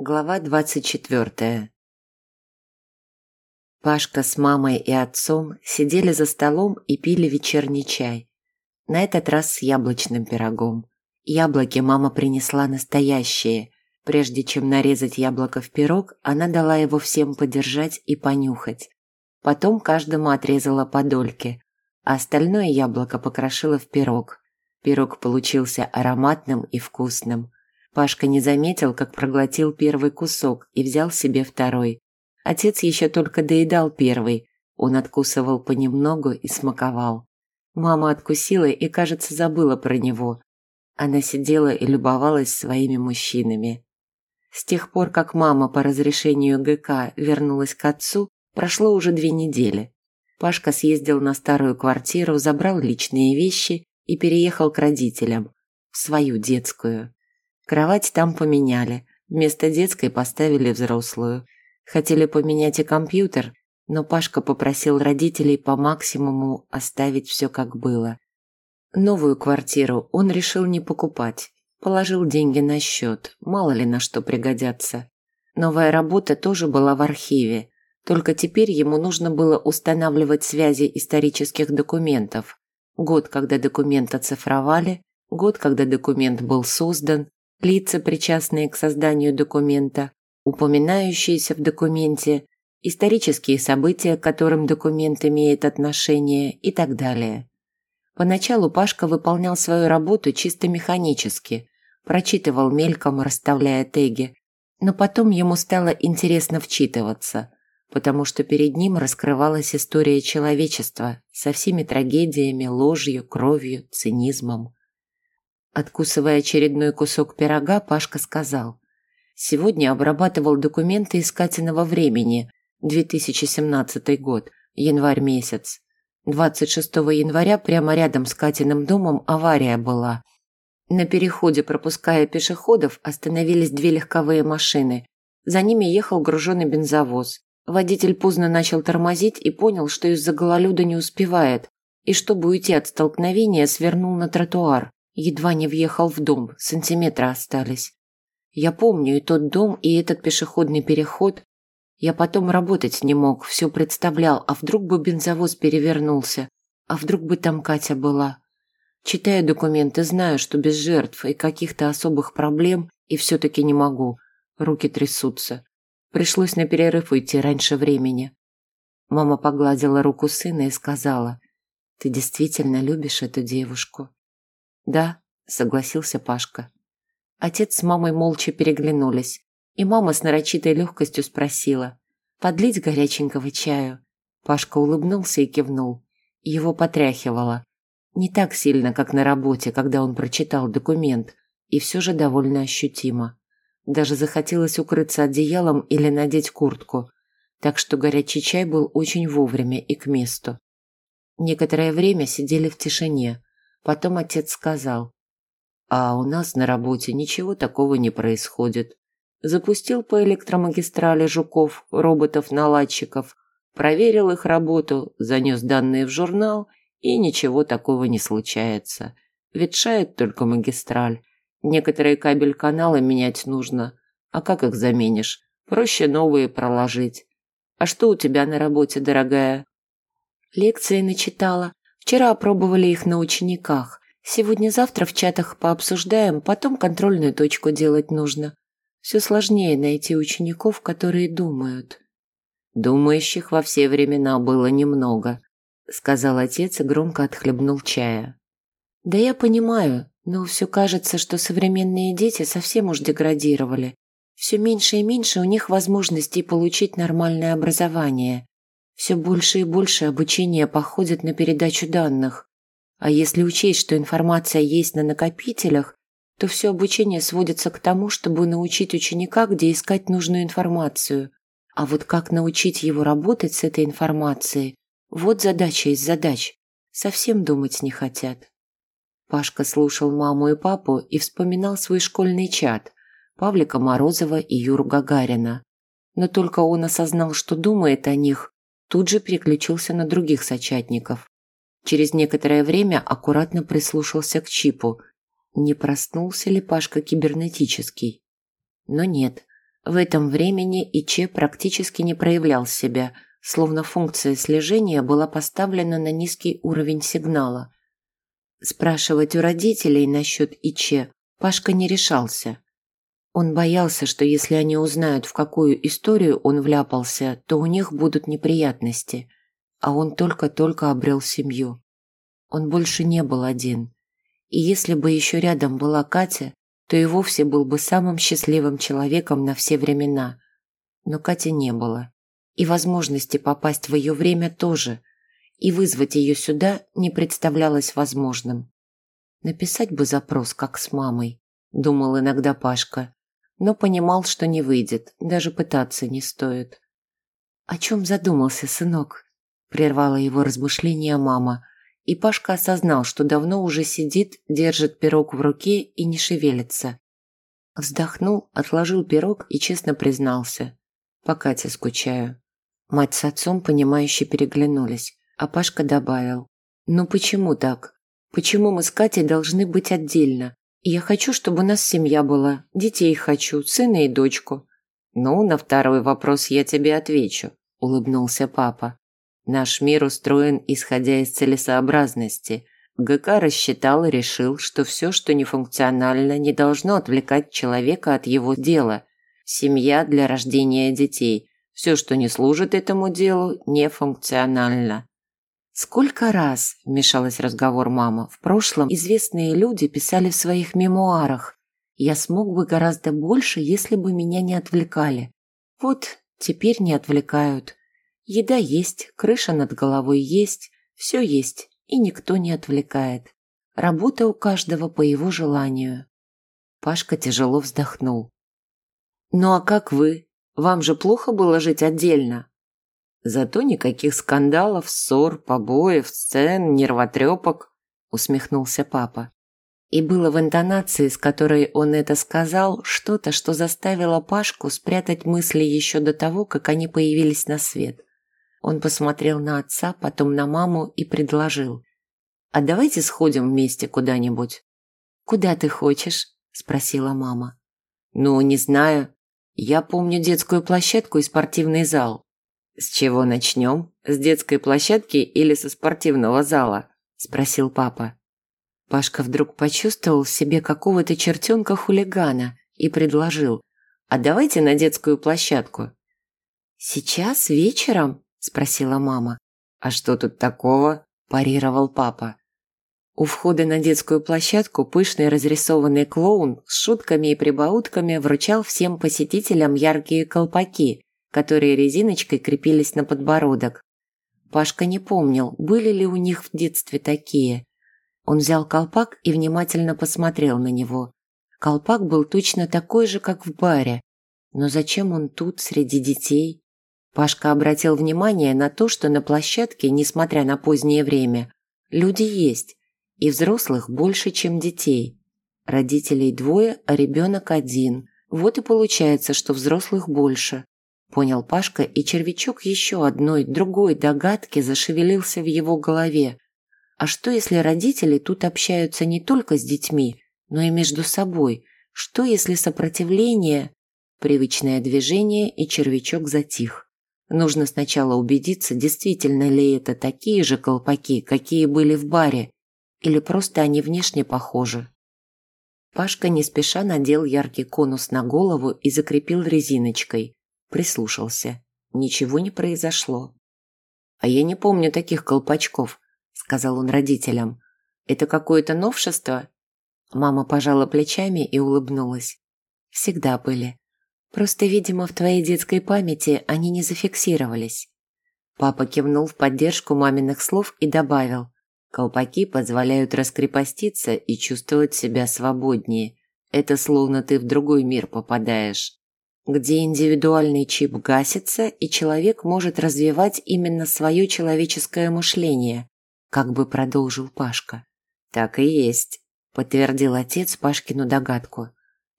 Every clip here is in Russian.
Глава двадцать четвертая. Пашка с мамой и отцом сидели за столом и пили вечерний чай. На этот раз с яблочным пирогом. Яблоки мама принесла настоящие. Прежде чем нарезать яблоко в пирог, она дала его всем подержать и понюхать. Потом каждому отрезала по дольке, а остальное яблоко покрошила в пирог. Пирог получился ароматным и вкусным. Пашка не заметил, как проглотил первый кусок и взял себе второй. Отец еще только доедал первый. Он откусывал понемногу и смаковал. Мама откусила и, кажется, забыла про него. Она сидела и любовалась своими мужчинами. С тех пор, как мама по разрешению ГК вернулась к отцу, прошло уже две недели. Пашка съездил на старую квартиру, забрал личные вещи и переехал к родителям. В свою детскую. Кровать там поменяли. Вместо детской поставили взрослую. Хотели поменять и компьютер, но Пашка попросил родителей по максимуму оставить все как было. Новую квартиру он решил не покупать. Положил деньги на счет, мало ли на что пригодятся. Новая работа тоже была в архиве, только теперь ему нужно было устанавливать связи исторических документов. Год, когда документ оцифровали, год, когда документ был создан, лица, причастные к созданию документа, упоминающиеся в документе, исторические события, к которым документ имеет отношение и так далее. Поначалу Пашка выполнял свою работу чисто механически, прочитывал мельком, расставляя теги, но потом ему стало интересно вчитываться, потому что перед ним раскрывалась история человечества со всеми трагедиями, ложью, кровью, цинизмом. Откусывая очередной кусок пирога, Пашка сказал. «Сегодня обрабатывал документы из Катиного времени, 2017 год, январь месяц. 26 января прямо рядом с Катиным домом авария была. На переходе, пропуская пешеходов, остановились две легковые машины. За ними ехал груженный бензовоз. Водитель поздно начал тормозить и понял, что из-за гололеда не успевает, и чтобы уйти от столкновения, свернул на тротуар. Едва не въехал в дом, сантиметры остались. Я помню и тот дом, и этот пешеходный переход. Я потом работать не мог, все представлял, а вдруг бы бензовоз перевернулся, а вдруг бы там Катя была. Читаю документы, знаю, что без жертв и каких-то особых проблем, и все-таки не могу. Руки трясутся. Пришлось на перерыв уйти раньше времени. Мама погладила руку сына и сказала, «Ты действительно любишь эту девушку?» «Да», – согласился Пашка. Отец с мамой молча переглянулись, и мама с нарочитой легкостью спросила, «Подлить горяченького чаю?» Пашка улыбнулся и кивнул. Его потряхивало. Не так сильно, как на работе, когда он прочитал документ, и все же довольно ощутимо. Даже захотелось укрыться одеялом или надеть куртку, так что горячий чай был очень вовремя и к месту. Некоторое время сидели в тишине, Потом отец сказал, а у нас на работе ничего такого не происходит. Запустил по электромагистрали жуков, роботов-наладчиков, проверил их работу, занес данные в журнал, и ничего такого не случается. Ветшает только магистраль. Некоторые кабель-каналы менять нужно. А как их заменишь? Проще новые проложить. А что у тебя на работе, дорогая? Лекции начитала. Вчера опробовали их на учениках. Сегодня-завтра в чатах пообсуждаем, потом контрольную точку делать нужно. Все сложнее найти учеников, которые думают. Думающих во все времена было немного, сказал отец и громко отхлебнул чая. Да я понимаю, но все кажется, что современные дети совсем уж деградировали. Все меньше и меньше у них возможностей получить нормальное образование. Все больше и больше обучения походит на передачу данных. А если учесть, что информация есть на накопителях, то все обучение сводится к тому, чтобы научить ученика, где искать нужную информацию. А вот как научить его работать с этой информацией, вот задача из задач. Совсем думать не хотят. Пашка слушал маму и папу и вспоминал свой школьный чат Павлика Морозова и Юру Гагарина. Но только он осознал, что думает о них, тут же переключился на других сочатников. Через некоторое время аккуратно прислушался к чипу. Не проснулся ли Пашка кибернетический? Но нет. В этом времени Иче практически не проявлял себя, словно функция слежения была поставлена на низкий уровень сигнала. Спрашивать у родителей насчет Иче Пашка не решался. Он боялся, что если они узнают, в какую историю он вляпался, то у них будут неприятности, а он только-только обрел семью. Он больше не был один. И если бы еще рядом была Катя, то и вовсе был бы самым счастливым человеком на все времена. Но Кати не было. И возможности попасть в ее время тоже. И вызвать ее сюда не представлялось возможным. Написать бы запрос, как с мамой, думал иногда Пашка но понимал, что не выйдет, даже пытаться не стоит. «О чем задумался, сынок?» – прервала его размышления мама, и Пашка осознал, что давно уже сидит, держит пирог в руке и не шевелится. Вздохнул, отложил пирог и честно признался. «По Кате скучаю». Мать с отцом, понимающе переглянулись, а Пашка добавил. «Ну почему так? Почему мы с Катей должны быть отдельно? Я хочу, чтобы у нас семья была. Детей хочу, сына и дочку. Ну, на второй вопрос я тебе отвечу, улыбнулся папа. Наш мир устроен, исходя из целесообразности. ГК рассчитал и решил, что все, что нефункционально, не должно отвлекать человека от его дела. Семья для рождения детей. Все, что не служит этому делу, нефункционально. Сколько раз, вмешалась в разговор мама, в прошлом известные люди писали в своих мемуарах «Я смог бы гораздо больше, если бы меня не отвлекали». Вот теперь не отвлекают. Еда есть, крыша над головой есть, все есть, и никто не отвлекает. Работа у каждого по его желанию. Пашка тяжело вздохнул. «Ну а как вы? Вам же плохо было жить отдельно?» Зато никаких скандалов, ссор, побоев, сцен, нервотрепок, усмехнулся папа. И было в интонации, с которой он это сказал, что-то, что заставило Пашку спрятать мысли еще до того, как они появились на свет. Он посмотрел на отца, потом на маму и предложил. «А давайте сходим вместе куда-нибудь». «Куда ты хочешь?» – спросила мама. «Ну, не знаю. Я помню детскую площадку и спортивный зал. «С чего начнем? С детской площадки или со спортивного зала?» – спросил папа. Пашка вдруг почувствовал в себе какого-то чертенка-хулигана и предложил, «А давайте на детскую площадку». «Сейчас, вечером?» – спросила мама. «А что тут такого?» – парировал папа. У входа на детскую площадку пышный разрисованный клоун с шутками и прибаутками вручал всем посетителям яркие колпаки, которые резиночкой крепились на подбородок. Пашка не помнил, были ли у них в детстве такие. Он взял колпак и внимательно посмотрел на него. Колпак был точно такой же, как в баре. Но зачем он тут, среди детей? Пашка обратил внимание на то, что на площадке, несмотря на позднее время, люди есть, и взрослых больше, чем детей. Родителей двое, а ребенок один. Вот и получается, что взрослых больше. Понял Пашка, и червячок еще одной, другой догадки зашевелился в его голове. А что, если родители тут общаются не только с детьми, но и между собой? Что, если сопротивление... Привычное движение, и червячок затих. Нужно сначала убедиться, действительно ли это такие же колпаки, какие были в баре, или просто они внешне похожи. Пашка не спеша надел яркий конус на голову и закрепил резиночкой. Прислушался. Ничего не произошло. «А я не помню таких колпачков», — сказал он родителям. «Это какое-то новшество?» Мама пожала плечами и улыбнулась. «Всегда были. Просто, видимо, в твоей детской памяти они не зафиксировались». Папа кивнул в поддержку маминых слов и добавил. «Колпаки позволяют раскрепоститься и чувствовать себя свободнее. Это словно ты в другой мир попадаешь где индивидуальный чип гасится, и человек может развивать именно свое человеческое мышление, как бы продолжил Пашка. «Так и есть», – подтвердил отец Пашкину догадку.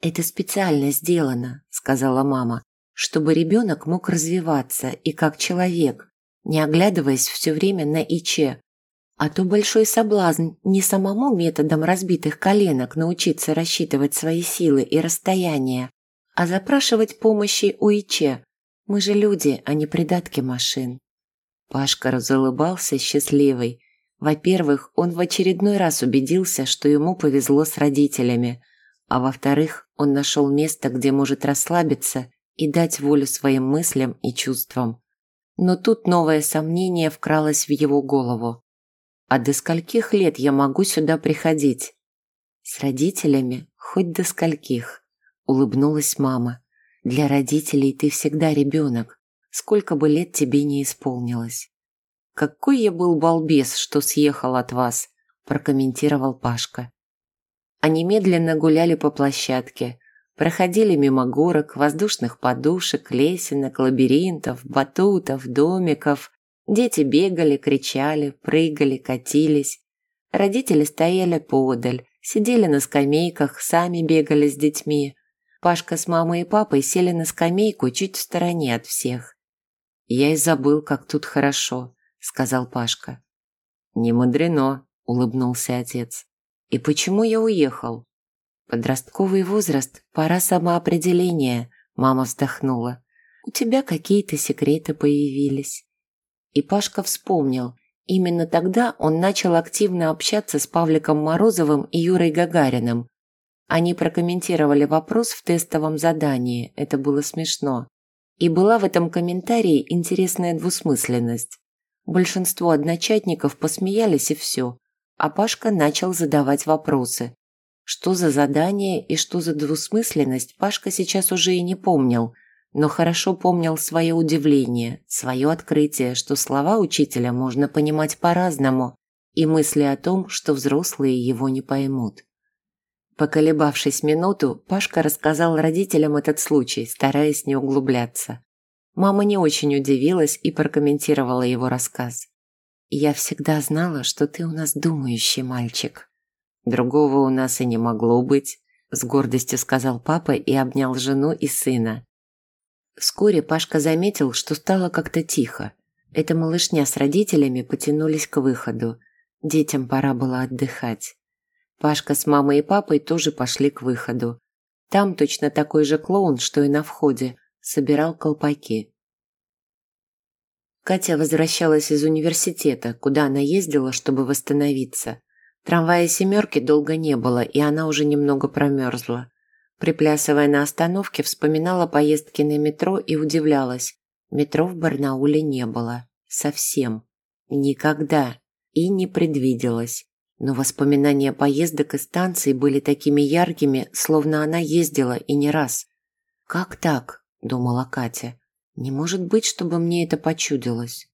«Это специально сделано», – сказала мама, «чтобы ребенок мог развиваться и как человек, не оглядываясь все время на ИЧ. А то большой соблазн не самому методом разбитых коленок научиться рассчитывать свои силы и расстояния, а запрашивать помощи у ИЧ. Мы же люди, а не придатки машин. Пашка разулыбался счастливый. Во-первых, он в очередной раз убедился, что ему повезло с родителями, а во-вторых, он нашел место, где может расслабиться и дать волю своим мыслям и чувствам. Но тут новое сомнение вкралось в его голову. А до скольких лет я могу сюда приходить? С родителями хоть до скольких, улыбнулась мама. Для родителей ты всегда ребенок, сколько бы лет тебе не исполнилось. Какой я был балбес, что съехал от вас, прокомментировал Пашка. Они медленно гуляли по площадке, проходили мимо горок, воздушных подушек, лесенок, лабиринтов, батутов, домиков, Дети бегали, кричали, прыгали, катились. Родители стояли подаль, сидели на скамейках, сами бегали с детьми. Пашка с мамой и папой сели на скамейку чуть в стороне от всех. «Я и забыл, как тут хорошо», — сказал Пашка. «Не мудрено», — улыбнулся отец. «И почему я уехал?» «Подростковый возраст, пора самоопределения», — мама вздохнула. «У тебя какие-то секреты появились». И Пашка вспомнил. Именно тогда он начал активно общаться с Павликом Морозовым и Юрой Гагариным. Они прокомментировали вопрос в тестовом задании, это было смешно. И была в этом комментарии интересная двусмысленность. Большинство одночатников посмеялись и все, а Пашка начал задавать вопросы. Что за задание и что за двусмысленность, Пашка сейчас уже и не помнил – но хорошо помнил свое удивление, свое открытие, что слова учителя можно понимать по-разному, и мысли о том, что взрослые его не поймут. Поколебавшись минуту, Пашка рассказал родителям этот случай, стараясь не углубляться. Мама не очень удивилась и прокомментировала его рассказ. «Я всегда знала, что ты у нас думающий мальчик. Другого у нас и не могло быть», – с гордостью сказал папа и обнял жену и сына. Вскоре Пашка заметил, что стало как-то тихо. Эта малышня с родителями потянулись к выходу. Детям пора было отдыхать. Пашка с мамой и папой тоже пошли к выходу. Там точно такой же клоун, что и на входе, собирал колпаки. Катя возвращалась из университета, куда она ездила, чтобы восстановиться. Трамвая «семерки» долго не было, и она уже немного промерзла. Приплясывая на остановке, вспоминала поездки на метро и удивлялась. Метро в Барнауле не было. Совсем. Никогда. И не предвиделось. Но воспоминания поездок и станций были такими яркими, словно она ездила и не раз. «Как так?» – думала Катя. «Не может быть, чтобы мне это почудилось».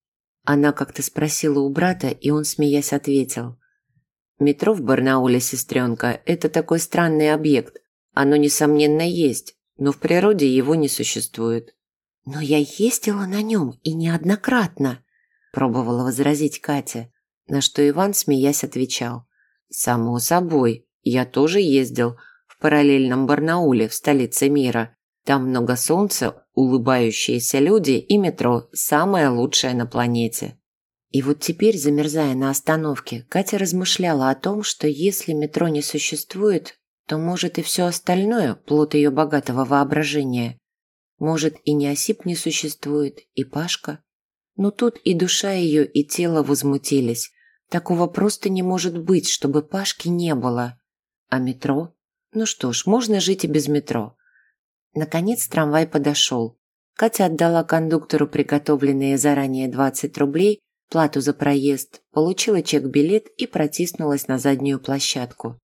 Она как-то спросила у брата, и он, смеясь, ответил. «Метро в Барнауле, сестренка, это такой странный объект. Оно, несомненно, есть, но в природе его не существует. «Но я ездила на нем и неоднократно», – пробовала возразить Катя, на что Иван, смеясь, отвечал. «Само собой, я тоже ездил в параллельном Барнауле, в столице мира. Там много солнца, улыбающиеся люди и метро – самое лучшее на планете». И вот теперь, замерзая на остановке, Катя размышляла о том, что если метро не существует, то, может, и все остальное – плод ее богатого воображения. Может, и не осип не существует, и Пашка. Но тут и душа ее, и тело возмутились. Такого просто не может быть, чтобы Пашки не было. А метро? Ну что ж, можно жить и без метро. Наконец трамвай подошел. Катя отдала кондуктору приготовленные заранее 20 рублей, плату за проезд, получила чек-билет и протиснулась на заднюю площадку.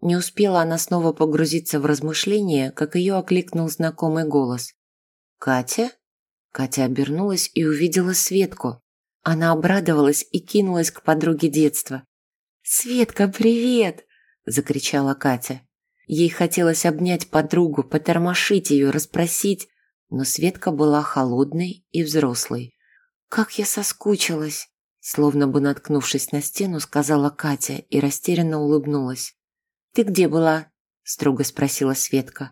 Не успела она снова погрузиться в размышления, как ее окликнул знакомый голос. «Катя?» Катя обернулась и увидела Светку. Она обрадовалась и кинулась к подруге детства. «Светка, привет!» – закричала Катя. Ей хотелось обнять подругу, потормошить ее, расспросить, но Светка была холодной и взрослой. «Как я соскучилась!» Словно бы наткнувшись на стену, сказала Катя и растерянно улыбнулась. «Ты где была?» – строго спросила Светка.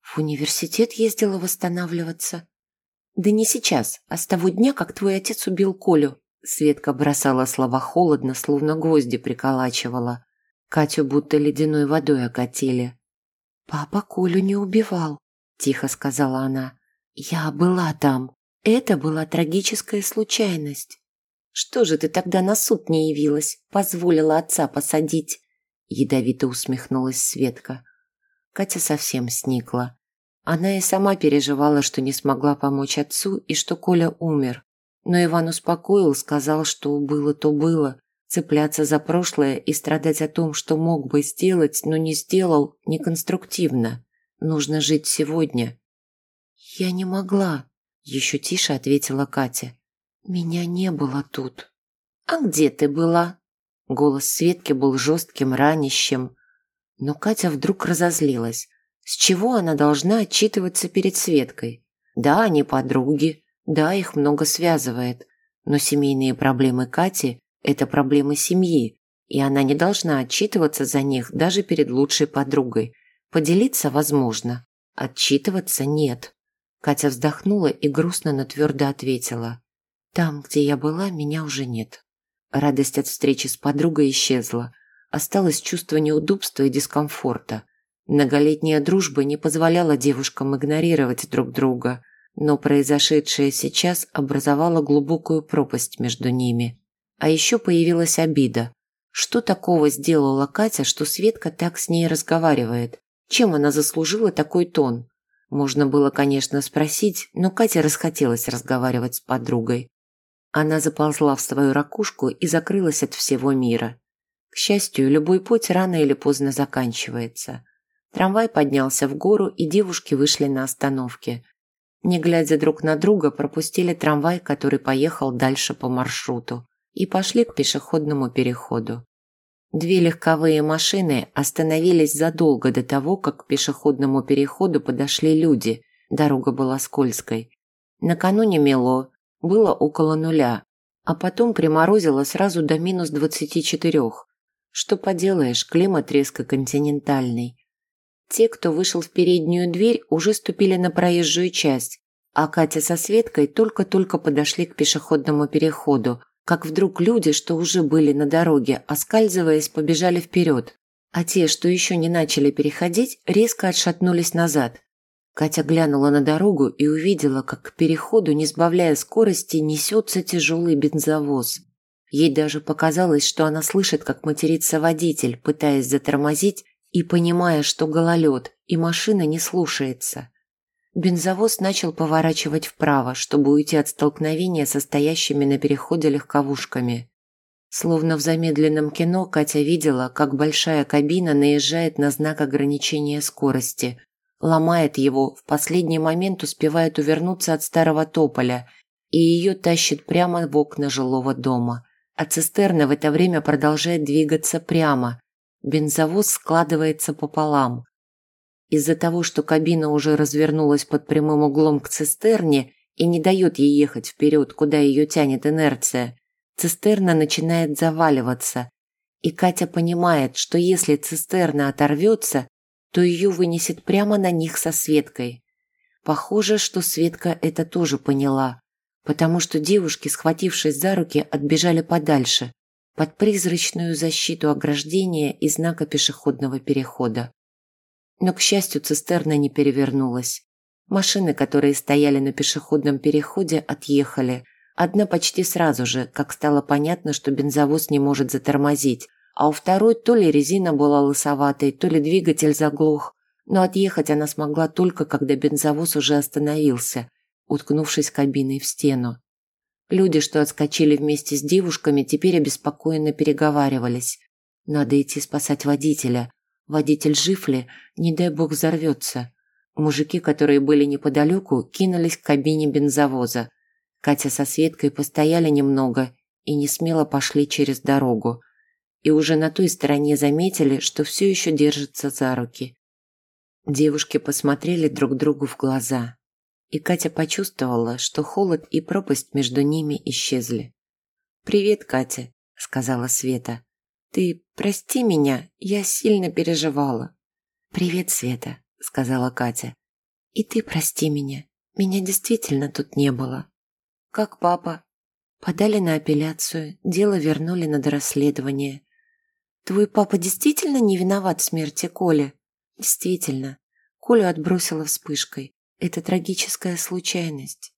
«В университет ездила восстанавливаться». «Да не сейчас, а с того дня, как твой отец убил Колю». Светка бросала слова холодно, словно гвозди приколачивала. Катю будто ледяной водой окатили. «Папа Колю не убивал», – тихо сказала она. «Я была там. Это была трагическая случайность». «Что же ты тогда на суд не явилась? Позволила отца посадить?» Ядовито усмехнулась Светка. Катя совсем сникла. Она и сама переживала, что не смогла помочь отцу и что Коля умер. Но Иван успокоил, сказал, что было то было. Цепляться за прошлое и страдать о том, что мог бы сделать, но не сделал, неконструктивно. Нужно жить сегодня. «Я не могла», – еще тише ответила Катя. «Меня не было тут». «А где ты была?» Голос Светки был жестким, ранящим. Но Катя вдруг разозлилась. С чего она должна отчитываться перед Светкой? Да, они подруги, да, их много связывает, но семейные проблемы Кати – это проблемы семьи, и она не должна отчитываться за них даже перед лучшей подругой. Поделиться возможно, отчитываться нет. Катя вздохнула и грустно, но твердо ответила. «Там, где я была, меня уже нет». Радость от встречи с подругой исчезла. Осталось чувство неудобства и дискомфорта. Многолетняя дружба не позволяла девушкам игнорировать друг друга, но произошедшее сейчас образовало глубокую пропасть между ними. А еще появилась обида. Что такого сделала Катя, что Светка так с ней разговаривает? Чем она заслужила такой тон? Можно было, конечно, спросить, но Катя расхотелось разговаривать с подругой. Она заползла в свою ракушку и закрылась от всего мира. К счастью, любой путь рано или поздно заканчивается. Трамвай поднялся в гору, и девушки вышли на остановке. Не глядя друг на друга, пропустили трамвай, который поехал дальше по маршруту, и пошли к пешеходному переходу. Две легковые машины остановились задолго до того, как к пешеходному переходу подошли люди. Дорога была скользкой. Накануне мело, было около нуля, а потом приморозило сразу до минус двадцати четырех. Что поделаешь, климат резко континентальный. Те, кто вышел в переднюю дверь, уже ступили на проезжую часть, а Катя со Светкой только-только подошли к пешеходному переходу, как вдруг люди, что уже были на дороге, оскальзываясь, побежали вперед, а те, что еще не начали переходить, резко отшатнулись назад. Катя глянула на дорогу и увидела, как к переходу, не сбавляя скорости, несется тяжелый бензовоз. Ей даже показалось, что она слышит, как матерится водитель, пытаясь затормозить, и понимая, что гололед, и машина не слушается. Бензовоз начал поворачивать вправо, чтобы уйти от столкновения со стоящими на переходе легковушками. Словно в замедленном кино Катя видела, как большая кабина наезжает на знак ограничения скорости, ломает его, в последний момент успевает увернуться от старого тополя, и ее тащит прямо в окна жилого дома. А цистерна в это время продолжает двигаться прямо, Бензовоз складывается пополам. Из-за того, что кабина уже развернулась под прямым углом к цистерне и не дает ей ехать вперед, куда ее тянет инерция, цистерна начинает заваливаться. И Катя понимает, что если цистерна оторвется, то ее вынесет прямо на них со Светкой. Похоже, что Светка это тоже поняла, потому что девушки, схватившись за руки, отбежали подальше, под призрачную защиту ограждения и знака пешеходного перехода. Но, к счастью, цистерна не перевернулась. Машины, которые стояли на пешеходном переходе, отъехали. Одна почти сразу же, как стало понятно, что бензовоз не может затормозить, а у второй то ли резина была лысоватой, то ли двигатель заглох, но отъехать она смогла только, когда бензовоз уже остановился, уткнувшись кабиной в стену. Люди, что отскочили вместе с девушками, теперь обеспокоенно переговаривались. Надо идти спасать водителя. Водитель жив ли? Не дай бог взорвется. Мужики, которые были неподалеку, кинулись к кабине бензовоза. Катя со Светкой постояли немного и не смело пошли через дорогу. И уже на той стороне заметили, что все еще держатся за руки. Девушки посмотрели друг другу в глаза и Катя почувствовала, что холод и пропасть между ними исчезли. «Привет, Катя», — сказала Света. «Ты прости меня, я сильно переживала». «Привет, Света», — сказала Катя. «И ты прости меня, меня действительно тут не было». «Как папа?» Подали на апелляцию, дело вернули на дорасследование. «Твой папа действительно не виноват в смерти Коли?» «Действительно. Колю отбросила вспышкой. Это трагическая случайность.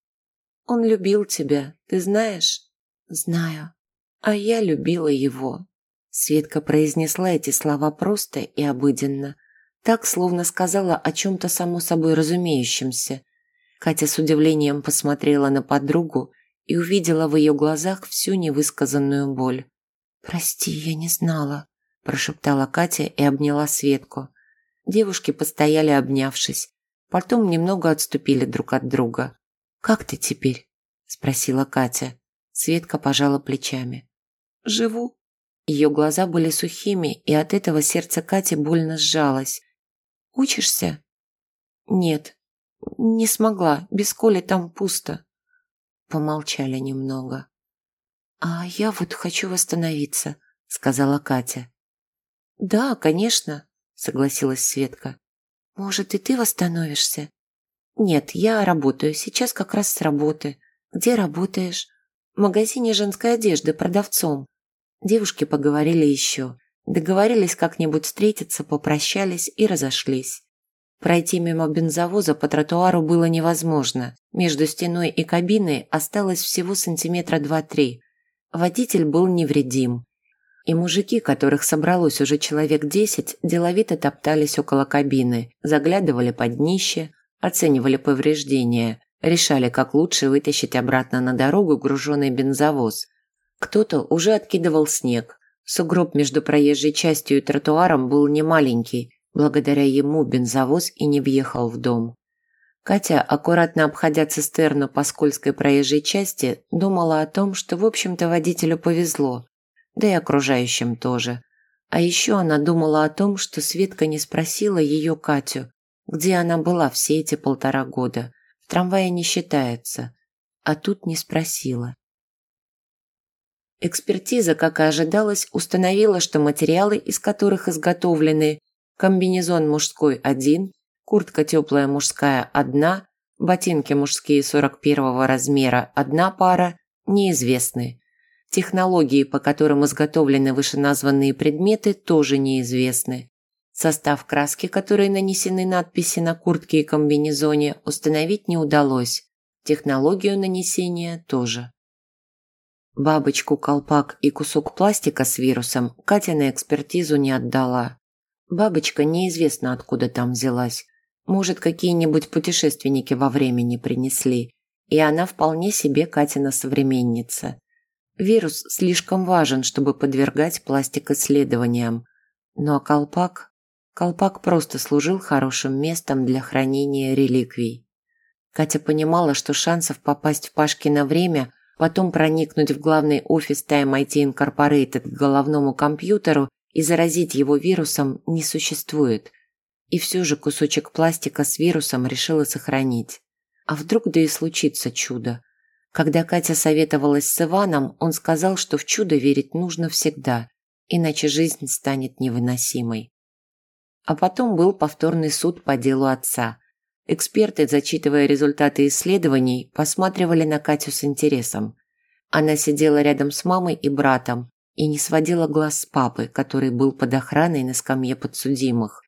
Он любил тебя, ты знаешь? Знаю. А я любила его. Светка произнесла эти слова просто и обыденно, так, словно сказала о чем-то само собой разумеющемся. Катя с удивлением посмотрела на подругу и увидела в ее глазах всю невысказанную боль. «Прости, я не знала», – прошептала Катя и обняла Светку. Девушки постояли обнявшись, потом немного отступили друг от друга. «Как ты теперь?» – спросила Катя. Светка пожала плечами. «Живу». Ее глаза были сухими, и от этого сердце Кати больно сжалось. «Учишься?» «Нет, не смогла. Без Коли там пусто». Помолчали немного. «А я вот хочу восстановиться», — сказала Катя. «Да, конечно», — согласилась Светка. «Может, и ты восстановишься?» «Нет, я работаю. Сейчас как раз с работы. Где работаешь?» «В магазине женской одежды продавцом». Девушки поговорили еще. Договорились как-нибудь встретиться, попрощались и разошлись. Пройти мимо бензовоза по тротуару было невозможно. Между стеной и кабиной осталось всего сантиметра два-три. Водитель был невредим. И мужики, которых собралось уже человек десять, деловито топтались около кабины, заглядывали под днище, оценивали повреждения, решали, как лучше вытащить обратно на дорогу груженный бензовоз. Кто-то уже откидывал снег. Сугроб между проезжей частью и тротуаром был немаленький, благодаря ему бензовоз и не въехал в дом. Катя, аккуратно обходя цистерну по скользкой проезжей части, думала о том, что, в общем-то, водителю повезло, да и окружающим тоже. А еще она думала о том, что Светка не спросила ее Катю, где она была все эти полтора года. В трамвае не считается. А тут не спросила. Экспертиза, как и ожидалось, установила, что материалы, из которых изготовлены комбинезон мужской – один, куртка теплая мужская – одна, ботинки мужские 41 размера – одна пара, неизвестны. Технологии, по которым изготовлены вышеназванные предметы, тоже неизвестны. Состав краски, которой нанесены надписи на куртке и комбинезоне, установить не удалось. Технологию нанесения тоже. Бабочку, колпак и кусок пластика с вирусом Катя на экспертизу не отдала. Бабочка неизвестно откуда там взялась. Может, какие-нибудь путешественники во времени принесли. И она вполне себе Катина современница. Вирус слишком важен, чтобы подвергать пластик исследованиям. Ну а колпак? Колпак просто служил хорошим местом для хранения реликвий. Катя понимала, что шансов попасть в Пашкино время, потом проникнуть в главный офис Time IT Incorporated к головному компьютеру и заразить его вирусом не существует. И все же кусочек пластика с вирусом решила сохранить. А вдруг да и случится чудо. Когда Катя советовалась с Иваном, он сказал, что в чудо верить нужно всегда, иначе жизнь станет невыносимой. А потом был повторный суд по делу отца. Эксперты, зачитывая результаты исследований, посматривали на Катю с интересом. Она сидела рядом с мамой и братом, и не сводила глаз с папы, который был под охраной на скамье подсудимых.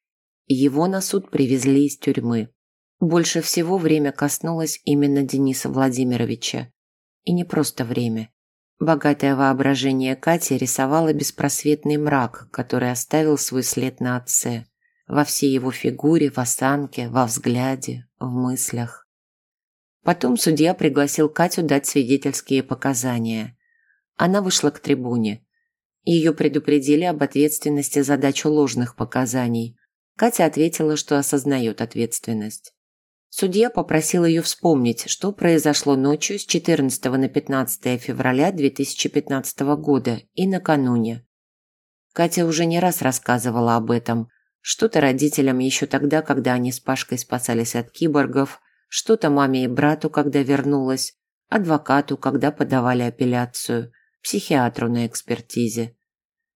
Его на суд привезли из тюрьмы. Больше всего время коснулось именно Дениса Владимировича. И не просто время. Богатое воображение Кати рисовало беспросветный мрак, который оставил свой след на отце. Во всей его фигуре, в осанке, во взгляде, в мыслях. Потом судья пригласил Катю дать свидетельские показания. Она вышла к трибуне. Ее предупредили об ответственности за дачу ложных показаний. Катя ответила, что осознает ответственность. Судья попросил ее вспомнить, что произошло ночью с 14 на 15 февраля 2015 года и накануне. Катя уже не раз рассказывала об этом. Что-то родителям еще тогда, когда они с Пашкой спасались от киборгов, что-то маме и брату, когда вернулась, адвокату, когда подавали апелляцию – психиатру на экспертизе.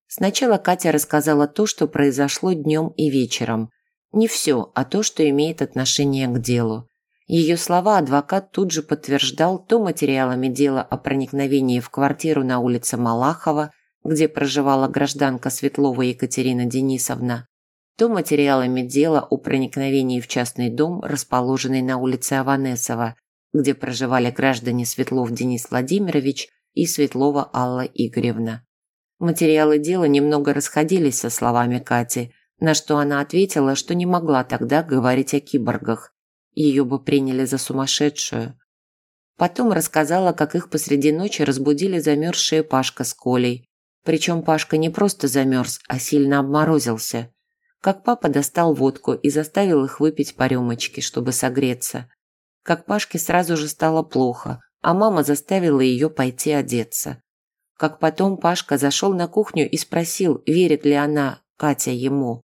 Сначала Катя рассказала то, что произошло днем и вечером. Не все, а то, что имеет отношение к делу. Ее слова адвокат тут же подтверждал то материалами дела о проникновении в квартиру на улице Малахова, где проживала гражданка Светлова Екатерина Денисовна, то материалами дела о проникновении в частный дом, расположенный на улице Аванесова, где проживали граждане Светлов Денис Владимирович и Светлова Алла Игоревна. Материалы дела немного расходились со словами Кати, на что она ответила, что не могла тогда говорить о киборгах. Ее бы приняли за сумасшедшую. Потом рассказала, как их посреди ночи разбудили замерзшие Пашка с Колей. Причем Пашка не просто замерз, а сильно обморозился. Как папа достал водку и заставил их выпить по рюмочке, чтобы согреться. Как Пашке сразу же стало плохо, а мама заставила ее пойти одеться как потом Пашка зашел на кухню и спросил, верит ли она, Катя, ему.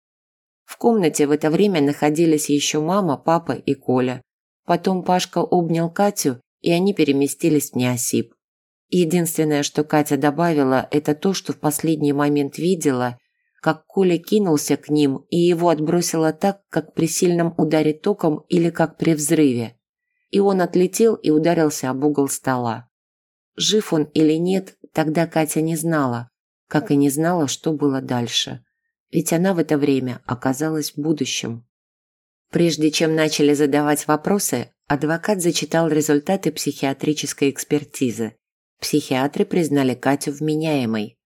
В комнате в это время находились еще мама, папа и Коля. Потом Пашка обнял Катю, и они переместились в Неосип. Единственное, что Катя добавила, это то, что в последний момент видела, как Коля кинулся к ним и его отбросило так, как при сильном ударе током или как при взрыве. И он отлетел и ударился об угол стола. Жив он или нет, тогда Катя не знала, как и не знала, что было дальше. Ведь она в это время оказалась в будущем. Прежде чем начали задавать вопросы, адвокат зачитал результаты психиатрической экспертизы. Психиатры признали Катю вменяемой.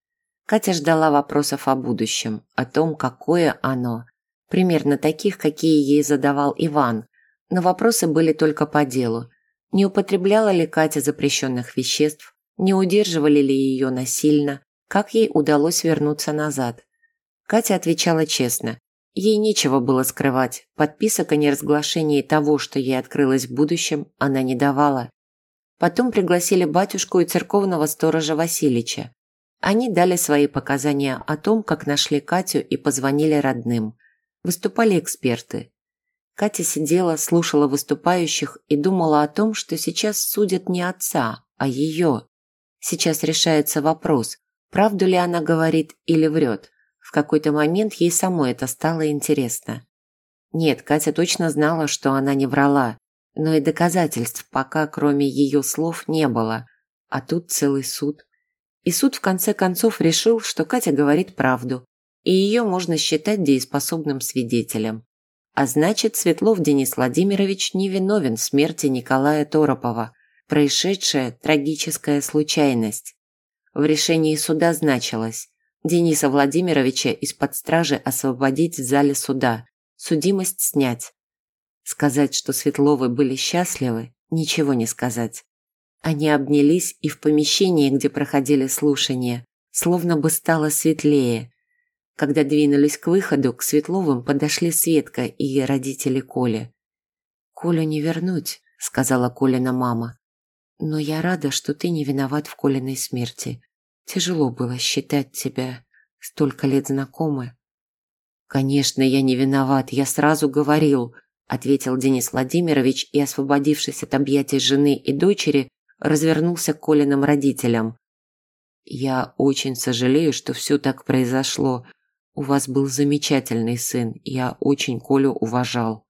Катя ждала вопросов о будущем, о том, какое оно. Примерно таких, какие ей задавал Иван. Но вопросы были только по делу. Не употребляла ли Катя запрещенных веществ? Не удерживали ли ее насильно? Как ей удалось вернуться назад? Катя отвечала честно. Ей нечего было скрывать. Подписок о неразглашении того, что ей открылось в будущем, она не давала. Потом пригласили батюшку и церковного сторожа Василича. Они дали свои показания о том, как нашли Катю и позвонили родным. Выступали эксперты. Катя сидела, слушала выступающих и думала о том, что сейчас судят не отца, а ее. Сейчас решается вопрос, правду ли она говорит или врет. Какой-то момент ей самой это стало интересно. Нет, Катя точно знала, что она не врала, но и доказательств пока кроме ее слов не было. А тут целый суд. И суд в конце концов решил, что Катя говорит правду, и ее можно считать дееспособным свидетелем. А значит, Светлов Денис Владимирович не виновен в смерти Николая Торопова, происшедшая трагическая случайность. В решении суда значилось Дениса Владимировича из-под стражи освободить в зале суда, судимость снять. Сказать, что Светловы были счастливы, ничего не сказать. Они обнялись и в помещении, где проходили слушания, словно бы стало светлее. Когда двинулись к выходу, к Светловым подошли Светка и родители Коли. «Колю не вернуть», — сказала Колина мама. Но я рада, что ты не виноват в Колиной смерти. Тяжело было считать тебя столько лет знакомы. Конечно, я не виноват, я сразу говорил, ответил Денис Владимирович и, освободившись от объятий жены и дочери, развернулся к Колиным родителям. Я очень сожалею, что все так произошло. У вас был замечательный сын, я очень Колю уважал.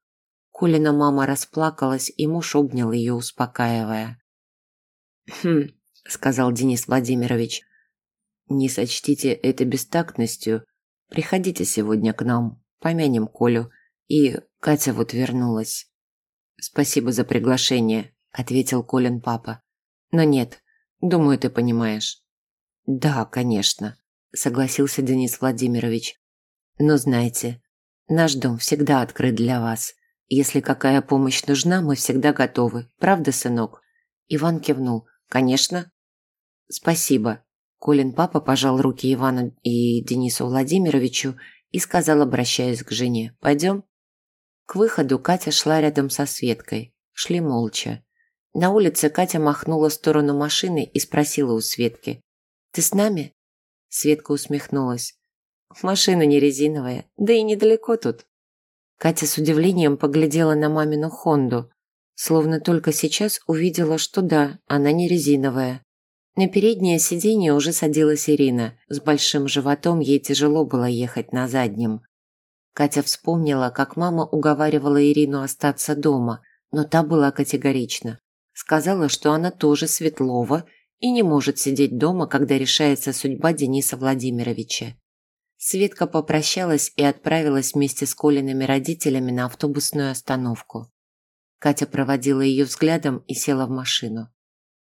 Колина мама расплакалась, и муж обнял ее, успокаивая. «Хм», – сказал Денис Владимирович, – «не сочтите это бестактностью. Приходите сегодня к нам, помянем Колю. И Катя вот вернулась». «Спасибо за приглашение», – ответил Колин папа. «Но нет, думаю, ты понимаешь». «Да, конечно», – согласился Денис Владимирович. «Но знайте, наш дом всегда открыт для вас. Если какая помощь нужна, мы всегда готовы. Правда, сынок?» Иван кивнул. «Конечно». «Спасибо». Колин папа пожал руки Ивану и Денису Владимировичу и сказал, обращаясь к жене, «Пойдем?» К выходу Катя шла рядом со Светкой. Шли молча. На улице Катя махнула в сторону машины и спросила у Светки, «Ты с нами?» Светка усмехнулась. «Машина не резиновая, да и недалеко тут». Катя с удивлением поглядела на мамину Хонду. Словно только сейчас увидела, что да, она не резиновая. На переднее сиденье уже садилась Ирина. С большим животом ей тяжело было ехать на заднем. Катя вспомнила, как мама уговаривала Ирину остаться дома, но та была категорична. Сказала, что она тоже Светлова и не может сидеть дома, когда решается судьба Дениса Владимировича. Светка попрощалась и отправилась вместе с Колиными родителями на автобусную остановку. Катя проводила ее взглядом и села в машину.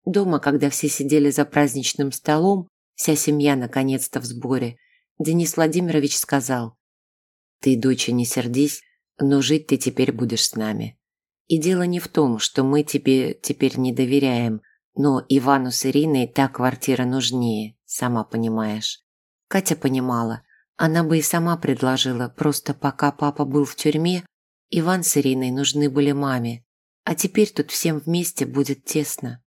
Дома, когда все сидели за праздничным столом, вся семья наконец-то в сборе, Денис Владимирович сказал, «Ты, доча, не сердись, но жить ты теперь будешь с нами. И дело не в том, что мы тебе теперь не доверяем, но Ивану с Ириной та квартира нужнее, сама понимаешь». Катя понимала, она бы и сама предложила, просто пока папа был в тюрьме, Иван с Ириной нужны были маме, а теперь тут всем вместе будет тесно.